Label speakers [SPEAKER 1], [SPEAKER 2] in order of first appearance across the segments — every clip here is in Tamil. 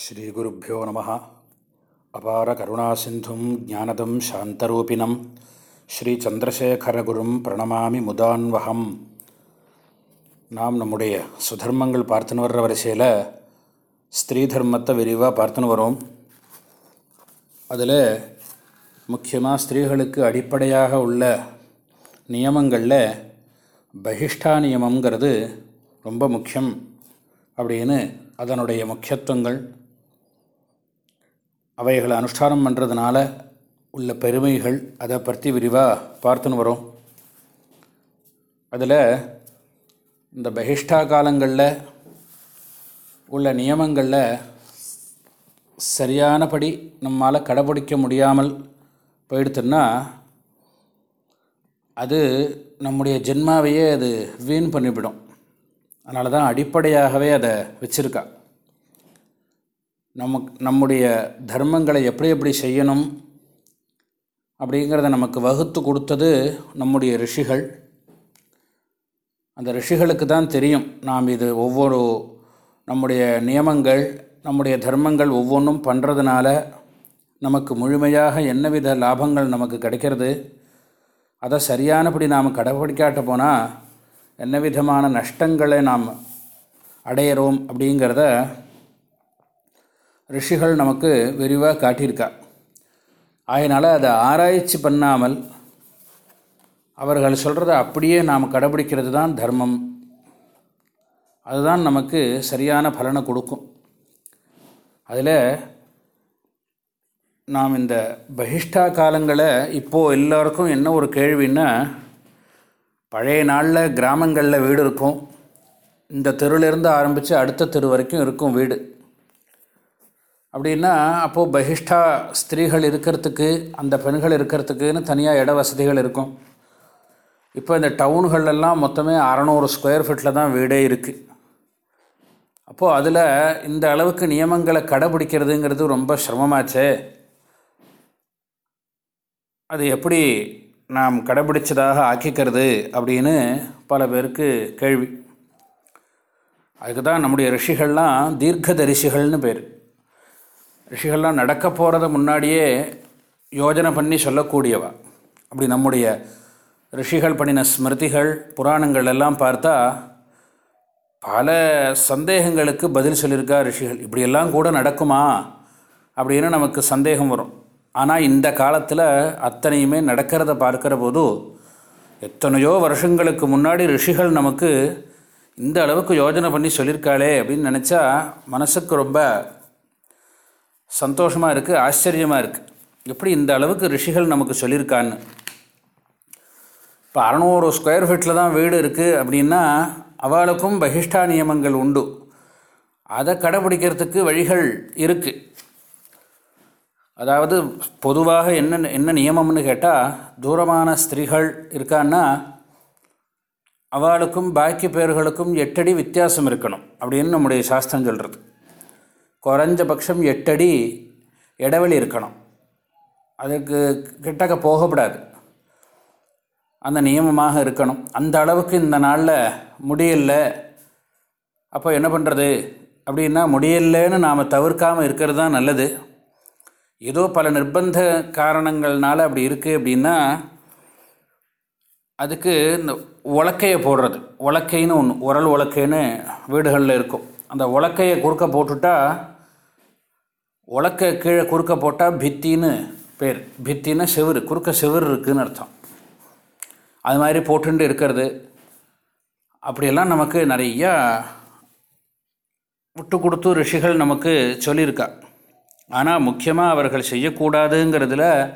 [SPEAKER 1] ஸ்ரீகுருப்போ நம. அபார கருணாசிந்தும் ஜானதம் சாந்தரூபிணம். ஸ்ரீச்சந்திரசேகரகுரும் பிரணமாமி முதான்வகம் நாம் நம்முடைய சுதர்மங்கள் பார்த்துன்னு வர்ற வரிசையில் ஸ்திரீ தர்மத்தை விரிவாக பார்த்துன்னு வரோம். அதில் முக்கியமாக ஸ்திரீகளுக்கு அடிப்படையாக உள்ள நியமங்களில் பகிஷ்டா நியமங்கிறது ரொம்ப முக்கியம் அப்படின்னு அதனுடைய முக்கியத்துவங்கள் அவைகளை அனுஷ்டானம் பண்ணுறதுனால உள்ள பெருமைகள் அதை பற்றி விரிவாக பார்த்துன்னு வரோம். அதில் இந்த பகிஷ்டா காலங்களில் உள்ள நியமங்களில் சரியானபடி நம்மால் கடைப்பிடிக்க முடியாமல் போயிடுத்துன்னா அது நம்முடைய ஜென்மாவையே அது வீண் பண்ணிவிடும். அதனால தான் அடிப்படையாகவே அதை வச்சுருக்கா. நமக்கு நம்முடைய தர்மங்களை எப்படி எப்படி செய்யணும் அப்படிங்கிறத நமக்கு வகுத்து கொடுத்தது நம்முடைய ரிஷிகள். அந்த ரிஷிகளுக்கு தான் தெரியும். நாம் இது ஒவ்வொரு நம்முடைய நியமங்கள் நம்முடைய தர்மங்கள் ஒவ்வொன்றும் பண்ணுறதுனால நமக்கு முழுமையாக என்னவித லாபங்கள் நமக்கு கிடைக்கிறது. அதை சரியானபடி நாம் கடைப்பிடிக்காட்ட போனால் என்ன விதமான நஷ்டங்களை நாம் அடையிறோம் அப்படிங்கிறத ரிஷிகள் நமக்கு விரிவாக காட்டியிருக்கா. அதனால் அதை ஆராய்ச்சி பண்ணாமல் அவர்கள் சொல்கிறத அப்படியே நாம் கடைபிடிக்கிறது தான் தர்மம். அதுதான் நமக்கு சரியான பலனை கொடுக்கும். அதில் நாம் இந்த பகிஷ்டா காலங்களை இப்போது எல்லோருக்கும் என்ன ஒரு கேள்வின்னா பழைய நாளில் கிராமங்களில் வீடு இருக்கும். இந்த தெருவிலேருந்து ஆரம்பித்து அடுத்த தெரு வரைக்கும் இருக்கும் வீடு. அப்படின்னா அப்போது பகிஷ்டா ஸ்திரீகள் இருக்கிறதுக்கு அந்த பெண்கள் இருக்கிறதுக்குன்னு தனியாக இட வசதிகள் இருக்கும். இப்போ இந்த டவுன்களெல்லாம் மொத்தமே அறநூறு ஸ்கொயர் ஃபீட்டில் தான் வீடே இருக்குது அப்போது அதில் இந்த அளவுக்கு நியமங்களை கடைபிடிக்கிறதுங்கிறது ரொம்ப சிரமமாச்சே. அது எப்படி நாம் கடைபிடிச்சதாக ஆக்கிக்கிறது அப்படின்னு பல பேருக்கு கேள்வி. அதுக்கு தான் நம்முடைய ரிஷிகள்லாம் தீர்க்கதரிசிகள்னு பேர். ரிஷிகள்லாம் நடக்க போகிறத முன்னாடியே யோஜனை பண்ணி சொல்லக்கூடியவா? அப்படி நம்முடைய ரிஷிகள் பண்ணின ஸ்மிருதிகள் புராணங்கள் எல்லாம் பார்த்தா பல சந்தேகங்களுக்கு பதில் சொல்லியிருக்கா ரிஷிகள். இப்படியெல்லாம் கூட நடக்குமா? அப்படின்னு நமக்கு சந்தேகம் வரும். ஆனால் இந்த காலத்தில் அத்தனையுமே நடக்கிறத பார்க்குற போது எத்தனையோ வருஷங்களுக்கு முன்னாடி ரிஷிகள் நமக்கு இந்த அளவுக்கு யோஜனை பண்ணி சொல்லியிருக்காளே அப்படின்னு நினச்சா மனசுக்கு ரொம்ப சந்தோஷமாக இருக்குது ஆச்சரியமாக இருக்குது எப்படி இந்த அளவுக்கு ரிஷிகள் நமக்கு சொல்லியிருக்கான்னு. இப்போ அறநூறு ஸ்கொயர் ஃபீட்டில் தான் வீடு இருக்குது அப்படின்னா அவளுக்கும் பகிஷ்டா நியமங்கள் உண்டு. அதை கடைபிடிக்கிறதுக்கு வழிகள் இருக்குது அதாவது பொதுவாக என்ன என்ன நியமம்னு கேட்டால் தூரமான ஸ்திரீகள் இருக்கான்னா அவளுக்கும் பாக்கி பேர்களுக்கும் எட்டடி வித்தியாசம் இருக்கணும் அப்படின்னு நம்முடைய சாஸ்திரம் சொல்கிறது குறைஞ்சபட்சம் எட்டடி இடைவெளி இருக்கணும். அதுக்கு கிட்டக்க போகக்கூடாது அந்த நியமமாக இருக்கணும். அந்த அளவுக்கு இந்த நாளில் முடியல. அப்போ என்ன பண்ணுறது அப்படின்னா முடியலன்னு நாம் தவிர்க்காமல் இருக்கிறது தான் நல்லது. ஏதோ பல நிர்பந்த காரணங்கள்னால அப்படி இருக்குது அப்படின்னா அதுக்கு இந்த உலக்கையை போடுறது. உலக்கைன்னு ஒன்று உரல் உலக்கைன்னு வீடுகளில் இருக்கும். அந்த உலக்கையை குறுக்க போட்டுட்டா உலக்க கீழே குறுக்க போட்டால் பித்தின்னு பேர். பித்தின்னா செவுரு குறுக்க செவுரு இருக்குதுன்னு அர்த்தம். அது மாதிரி போட்டுண்டு இருக்கிறது. அப்படியெல்லாம் நமக்கு நிறையா விட்டு கொடுத்து ரிஷிகள் நமக்கு சொல்லியிருக்கா. ஆனால் முக்கியமாக அவர்கள் செய்யக்கூடாதுங்கிறதுல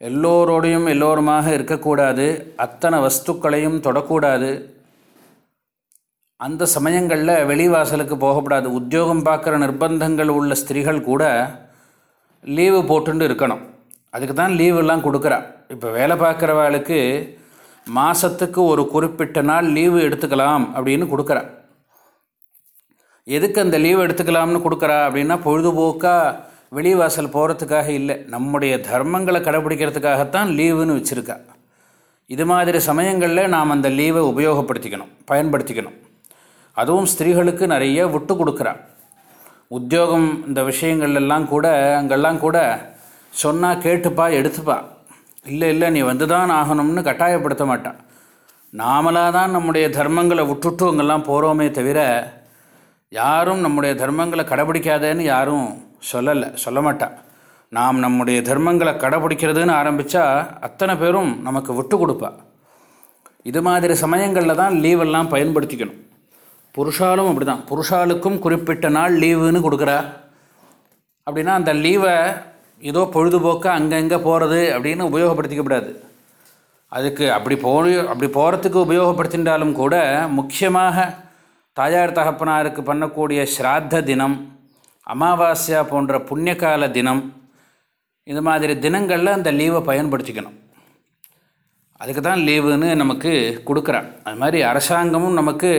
[SPEAKER 1] எல்லோரோடையும் எல்லோருமாக இருக்கக்கூடாது. அத்தனை வஸ்துக்களையும் தொடக்கூடாது. அந்த சமயங்களில் வெளிவாசலுக்கு போகக்கூடாது உத்தியோகம் பார்க்குற நிர்பந்தங்கள் உள்ள ஸ்திரீகள் கூட லீவு போட்டுண்டு இருக்கணும். அதுக்கு தான் லீவெல்லாம் கொடுக்குறா. இப்போ வேலை பார்க்குறவாளுக்கு மாதத்துக்கு ஒரு குறிப்பிட்ட நாள் லீவு எடுத்துக்கலாம் அப்படின்னு கொடுக்குறா. எதுக்கு அந்த லீவு எடுத்துக்கலாம்னு கொடுக்குறா அப்படின்னா பொழுதுபோக்காக வெளிவாசல் போகிறதுக்காக இல்லை. நம்முடைய தர்மங்களை கடைபிடிக்கிறதுக்காகத்தான் லீவுன்னு வச்சுருக்கா. இது மாதிரி சமயங்களில் நாம் அந்த லீவை உபயோகப்படுத்திக்கணும் பயன்படுத்திக்கணும். அதுவும் ஸ்திரீகளுக்கு நிறைய விட்டு கொடுக்குறா உத்தியோகம் இந்த விஷயங்கள்லாம் கூட அங்கெல்லாம் கூட சொன்னால் கேட்டுப்பா எடுத்துப்பா. இல்லை இல்லை நீ வந்து தான் ஆகணும்னு கட்டாயப்படுத்த மாட்டான். நாமளாக தான் நம்முடைய தர்மங்களை விட்டுட்டு அங்கெல்லாம் போகிறோமே தவிர யாரும் நம்முடைய தர்மங்களை கடைபிடிக்காதேன்னு யாரும் சொல்லலை சொல்ல மாட்டான் நாம் நம்முடைய தர்மங்களை கடைபிடிக்கிறதுன்னு ஆரம்பித்தா அத்தனை பேரும் நமக்கு விட்டு கொடுப்பா. இது மாதிரி சமயங்களில் தான் லீவெல்லாம் பயன்படுத்திக்கணும். புருஷாலும் அப்படி தான் புருஷாளுக்கும் குறிப்பிட்ட நாள் லீவுன்னு கொடுக்குறா. அப்படின்னா அந்த லீவை ஏதோ பொழுதுபோக்காக அங்கங்கே போகிறது அப்படின்னு உபயோகப்படுத்திக்கப்படாது. அதுக்கு அப்படி போ அப்படி போகிறதுக்கு உபயோகப்படுத்தின்றாலும் கூட முக்கியமாக தாயார் தகப்பனாருக்கு பண்ணக்கூடிய ஸ்ராத்த தினம் அமாவாஸ்யா போன்ற புண்ணியகால தினம் இது மாதிரி தினங்களில் அந்த லீவை பயன்படுத்திக்கணும். அதுக்கு தான் லீவுன்னு நமக்கு கொடுக்குறான். அது மாதிரி அரசாங்கமும் நமக்கு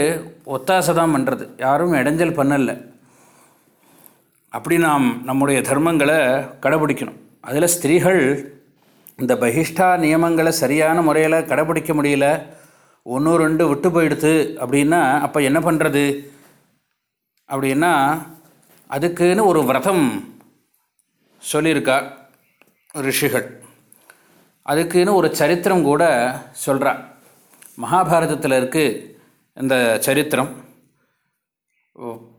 [SPEAKER 1] ஒத்தாசை தான் பண்ணுறது யாரும் இடைஞ்சல் பண்ணலை. அப்படி நாம் நம்முடைய தர்மங்களை கடைபிடிக்கணும். அதில் ஸ்திரீகள் இந்த பகிஷ்டா நியமங்களை சரியான முறையில் கடைபிடிக்க முடியல. ஒன்று ரெண்டு விட்டு போயிடுது அப்படின்னா அப்போ என்ன பண்ணுறது அப்படின்னா அதுக்குன்னு ஒரு விரதம் சொல்லியிருக்கா ரிஷிகள். அதுக்குன்னு ஒரு சரித்திரம் கூட சொல்கிறா மகாபாரதத்தில் இருக்குது இந்த சரித்திரம்.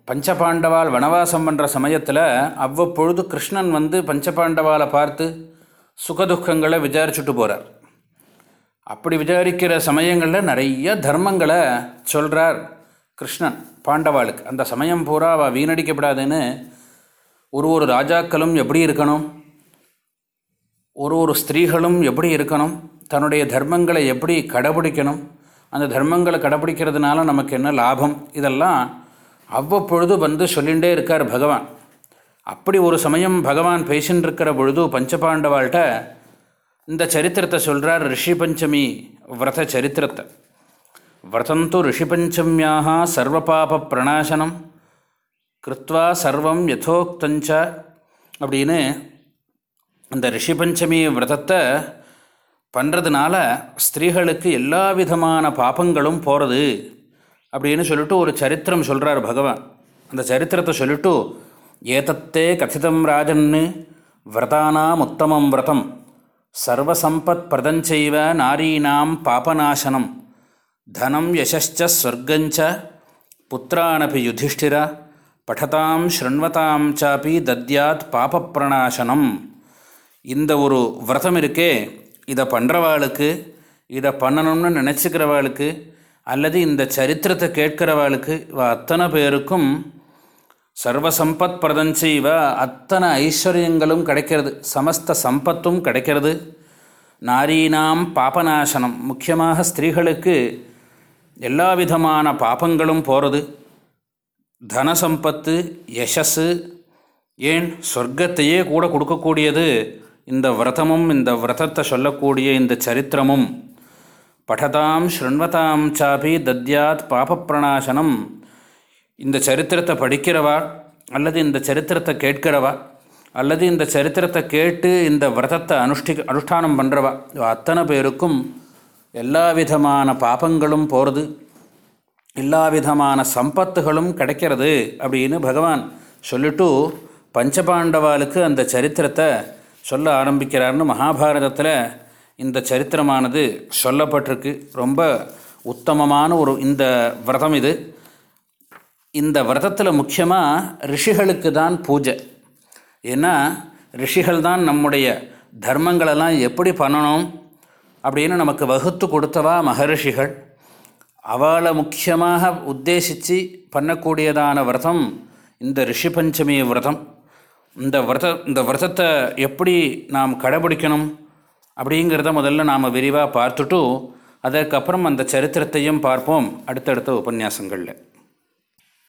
[SPEAKER 1] பஞ்சபாண்டவால் வனவாசம் பண்ணுற சமயத்தில் அவ்வப்பொழுது கிருஷ்ணன் வந்து பஞ்சபாண்டவாலை பார்த்து சுகதுக்கங்களை விசாரிச்சுட்டு போகிறார் அப்படி விசாரிக்கிற சமயங்களில் நிறைய தர்மங்களை சொல்கிறார் கிருஷ்ணன் பாண்டவாளுக்கு. அந்த சமயம் பூரா அவள் வீணடிக்கப்படாதுன்னு ஒரு ஒரு ராஜாக்களும் எப்படி இருக்கணும்? ஒரு ஒரு ஸ்திரீகளும் எப்படி இருக்கணும்? தன்னுடைய தர்மங்களை எப்படி கடைபிடிக்கணும்? அந்த தர்மங்களை கடைபிடிக்கிறதுனால நமக்கு என்ன லாபம்? இதெல்லாம் அவ்வப்பொழுது வந்து சொல்லிகிட்டே இருக்கார் பகவான். அப்படி ஒரு சமயம் பகவான் பேசின்னு இருக்கிற பொழுது பஞ்சபாண்டவாள்கிட்ட இந்த சரித்திரத்தை சொல்கிறார் ரிஷி பஞ்சமி விரத சரித்திரத்தை. விரதந்து ரிஷி பஞ்சமியாக சர்வபாப பிரணாசனம் கிருத்வா சர்வம் யதோக்தஞ்ச அப்படின்னு அந்த ரிஷி பஞ்சமி விரதத்தை பண்ணுறதுனால ஸ்திரீகளுக்கு எல்லா விதமான பாப்பங்களும் போகிறது அப்படின்னு சொல்லிட்டு ஒரு சரித்திரம் சொல்கிறார் பகவான். அந்த சரித்திரத்தை சொல்லிட்டு ஏதத்தே கதிதம் ராஜன்னு விரதானாம் உத்தமம் விரதம். சர்வசம்பத் பிரதஞ்சைவ நாரீனாம் பாபநாசனம். தனம் யசச்ச ஸ்வர்கஞ்ச புத்திரானபி யுதிஷ்டிர. படதாம் ஸ்ருண்வதாம் சாப்பி தத்யாத் பாபப்பிரணாசனம் இந்த ஒரு விரதம் இருக்கே இதை பண்ணுறவாளுக்கு இதை பண்ணணும்னு நினச்சிக்கிறவாளுக்கு அல்லது இந்த சரித்திரத்தை கேட்கிறவாளுக்கு இவ அத்தனை பேருக்கும் சர்வசம்பத் பிரதஞ்சி இவ அத்தனை ஐஸ்வர்யங்களும் கிடைக்கிறது சமஸ்த சம்பத்தும் கிடைக்கிறது. நாரீனாம் பாபநாசனம் முக்கியமாக ஸ்திரீகளுக்கு எல்லா விதமான பாபங்களும் போகிறது தனசம்பத்து யசஸ்ஸு ஏன் சொர்க்கத்தையே கூட கொடுக்கக்கூடியது இந்த விரதமும் இந்த விரதத்தை சொல்லக்கூடிய இந்த சரித்திரமும் படதாம் ஸ்ருண்வதாம் சாபி தத்யாத் பாபப்பிரணாசனம். இந்த சரித்திரத்தை படிக்கிறவா அல்லது இந்த சரித்திரத்தை கேட்கிறவா அல்லது இந்த சரித்திரத்தை கேட்டு இந்த விரதத்தை அனுஷ்டி அனுஷ்டானம் பண்ணுறவா அத்தனை பேருக்கும் எல்லா விதமான பாபங்களும் போகிறது எல்லா விதமான சம்பத்துகளும் கிடைக்கிறது அப்படின்னு பகவான் சொல்லிட்டு பஞ்சபாண்டவாளுக்கு அந்த சரித்திரத்தை சொல்ல ஆரம்பிக்கிறார்னு மகாபாரதத்தில் இந்த சரித்திரமானது சொல்லப்பட்டிருக்கு. ரொம்ப உத்தமமான ஒரு இந்த விரதம் இது. இந்த விரதத்தில் முக்கியமாக ரிஷிகளுக்கு தான் பூஜை. ஏன்னா ரிஷிகள் தான் நம்முடைய தர்மங்களெல்லாம் எப்படி பண்ணணும் அப்படின்னு நமக்கு வகுத்து கொடுத்தவா மகரிஷிகள். அவளை முக்கியமாக உத்தேசித்து பண்ணக்கூடியதான விரதம் இந்த ரிஷி பஞ்சமி விரதம். இந்த விரத இந்த விரதத்தை எப்படி நாம் கடைபிடிக்கணும் அப்படிங்கிறத முதல்ல நாம் விரிவாக பார்த்துட்டு அதற்கப்புறம் அந்த சரித்திரத்தையும் பார்ப்போம் அடுத்தடுத்த உபன்யாசங்களில்.